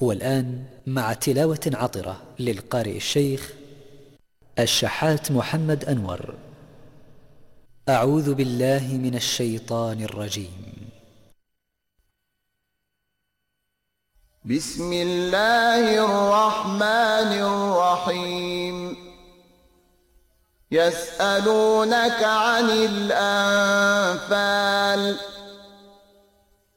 والآن مع تلاوة عطرة للقارئ الشيخ الشحات محمد أنور. أعوذ بالله من الشيطان الرجيم. بسم الله الرحمن الرحيم. يسألونك عن الأنفال.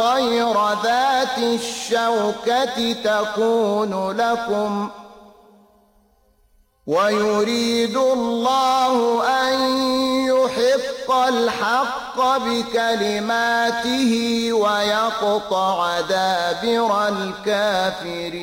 غير ذات الشوكة تكون لكم ويريد الله أن يحق الحق بكلماته ويقطع دابر الكافرين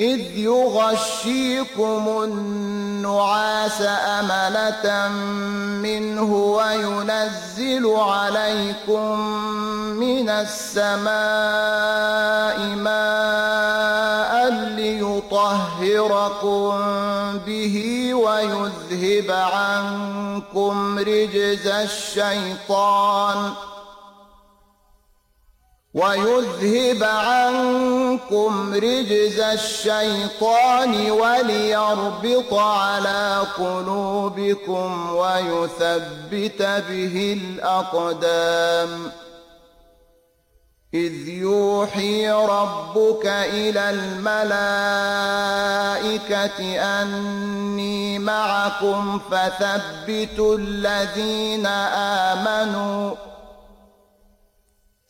إذ يغشيكم النعاس أملة منه وينزل عليكم من السماء ماء ليطهركم به ويذهب عنكم رجز الشيطان ۖ وَيُذْهِبَ عَنْكُمْ رِجْزَ الشَّيْطَانِ وَلِيَرْبِطَ عَلَى قُلُوبِكُمْ وَيُثَبِّتَ بِهِ الْأَقْدَامِ إِذْ يُوحِي رَبُّكَ إِلَى الْمَلَائِكَةِ أَنِّي مَعَكُمْ فَثَبِّتُوا الَّذِينَ آمَنُوا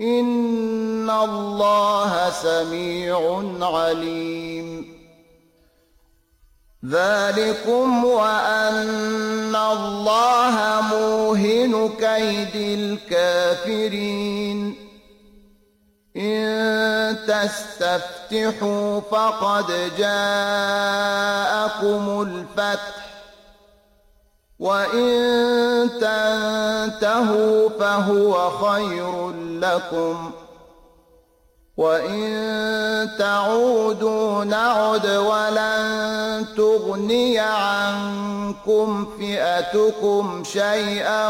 ان الله سميع عليم ذلكم وان الله موهن كيد الكافرين ان تستفتحوا فقد جاءكم الفتح وَإِن تَنْتَهُوا فَهُوَ خَيْرٌ لَكُمْ وَإِن تَعُودُوا نَعُدْ وَلَن تُغْنِيَ عَنْكُمْ فِئَتُكُمْ شَيْئًا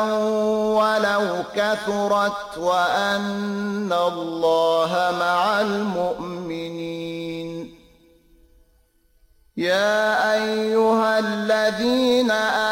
وَلَوْ كَثُرَتْ وَأَنَّ اللَّهَ مَعَ الْمُؤْمِنِينَ يَا أَيُّهَا الَّذِينَ آمَنُوا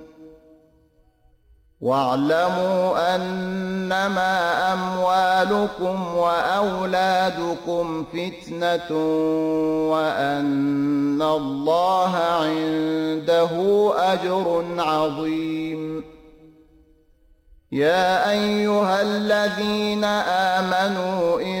واعلموا أنما أموالكم وأولادكم فتنة وأن الله عنده أجر عظيم. يا أيها الذين آمنوا إن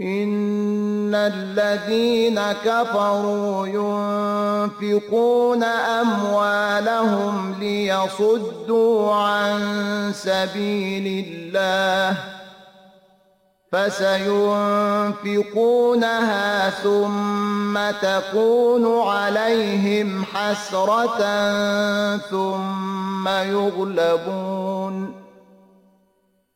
ان الذين كفروا ينفقون اموالهم ليصدوا عن سبيل الله فسينفقونها ثم تكون عليهم حسرة ثم يغلبون